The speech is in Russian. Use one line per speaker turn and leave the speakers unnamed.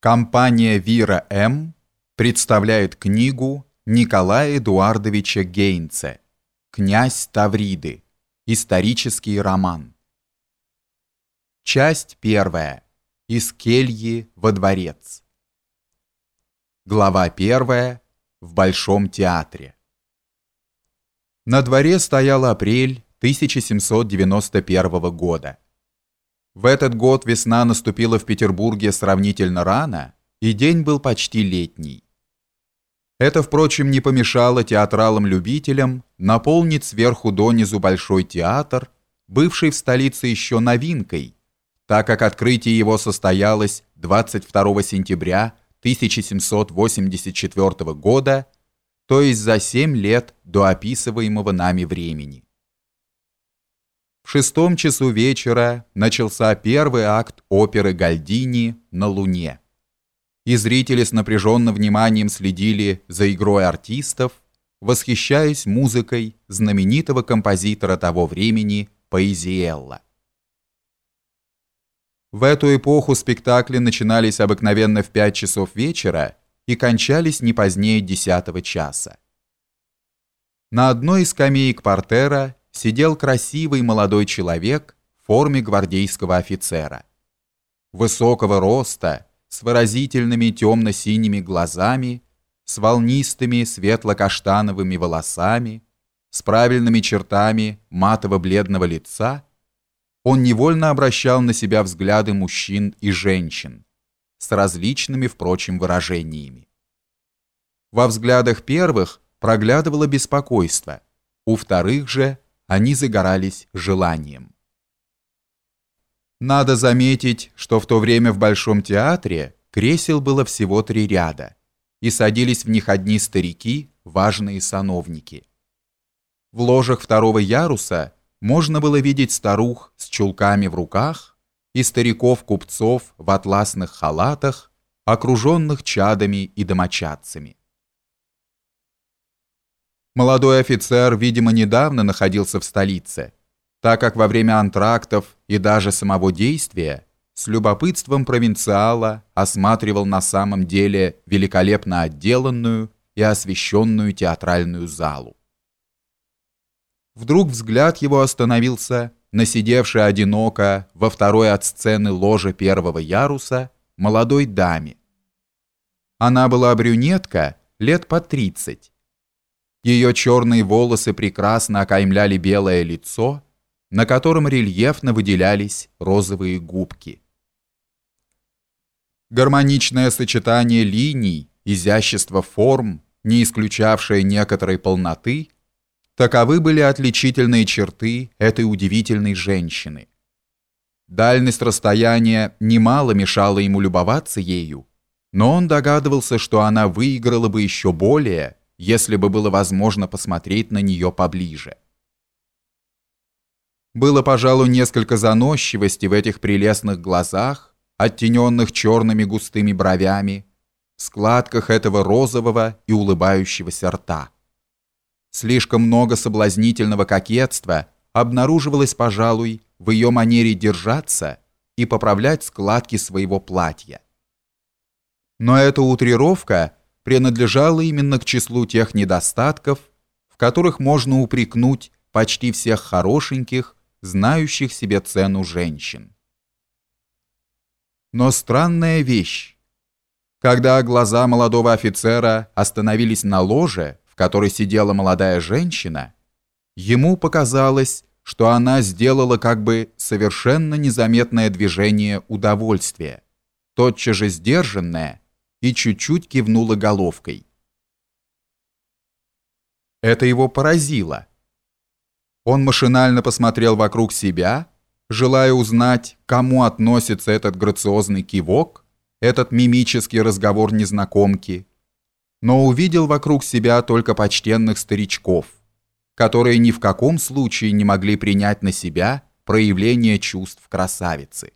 Компания «Вира М.» представляет книгу Николая Эдуардовича Гейнце «Князь Тавриды. Исторический роман». Часть первая. Из кельи во дворец. Глава первая. В Большом театре. На дворе стоял апрель 1791 года. В этот год весна наступила в Петербурге сравнительно рано, и день был почти летний. Это, впрочем, не помешало театралам-любителям наполнить сверху донизу Большой театр, бывший в столице еще новинкой, так как открытие его состоялось 22 сентября 1784 года, то есть за 7 лет до описываемого нами времени. В шестом часу вечера начался первый акт оперы Гальдини «На Луне». И зрители с напряженным вниманием следили за игрой артистов, восхищаясь музыкой знаменитого композитора того времени Паизиэлла. В эту эпоху спектакли начинались обыкновенно в 5 часов вечера и кончались не позднее 10 часа. На одной из скамеек портера сидел красивый молодой человек в форме гвардейского офицера. Высокого роста, с выразительными темно-синими глазами, с волнистыми светло-каштановыми волосами, с правильными чертами матово-бледного лица, он невольно обращал на себя взгляды мужчин и женщин, с различными, впрочем, выражениями. Во взглядах первых проглядывало беспокойство, у вторых же они загорались желанием. Надо заметить, что в то время в Большом театре кресел было всего три ряда, и садились в них одни старики, важные сановники. В ложах второго яруса можно было видеть старух с чулками в руках и стариков-купцов в атласных халатах, окруженных чадами и домочадцами. Молодой офицер, видимо, недавно находился в столице, так как во время антрактов и даже самого действия с любопытством провинциала осматривал на самом деле великолепно отделанную и освещенную театральную залу. Вдруг взгляд его остановился на сидевшей одиноко во второй от сцены ложе первого яруса молодой даме. Она была брюнетка лет по тридцать, ее черные волосы прекрасно окаймляли белое лицо, на котором рельефно выделялись розовые губки. Гармоничное сочетание линий, изящество форм, не исключавшее некоторой полноты, таковы были отличительные черты этой удивительной женщины. Дальность расстояния немало мешала ему любоваться ею, но он догадывался, что она выиграла бы еще более – если бы было возможно посмотреть на нее поближе. Было, пожалуй, несколько заносчивости в этих прелестных глазах, оттененных черными густыми бровями, в складках этого розового и улыбающегося рта. Слишком много соблазнительного кокетства обнаруживалось, пожалуй, в ее манере держаться и поправлять складки своего платья. Но эта утрировка – принадлежала именно к числу тех недостатков, в которых можно упрекнуть почти всех хорошеньких, знающих себе цену женщин. Но странная вещь. Когда глаза молодого офицера остановились на ложе, в которой сидела молодая женщина, ему показалось, что она сделала как бы совершенно незаметное движение удовольствия, тотчас же сдержанное, и чуть-чуть кивнула головкой. Это его поразило. Он машинально посмотрел вокруг себя, желая узнать, кому относится этот грациозный кивок, этот мимический разговор незнакомки, но увидел вокруг себя только почтенных старичков, которые ни в каком случае не могли принять на себя проявление чувств красавицы.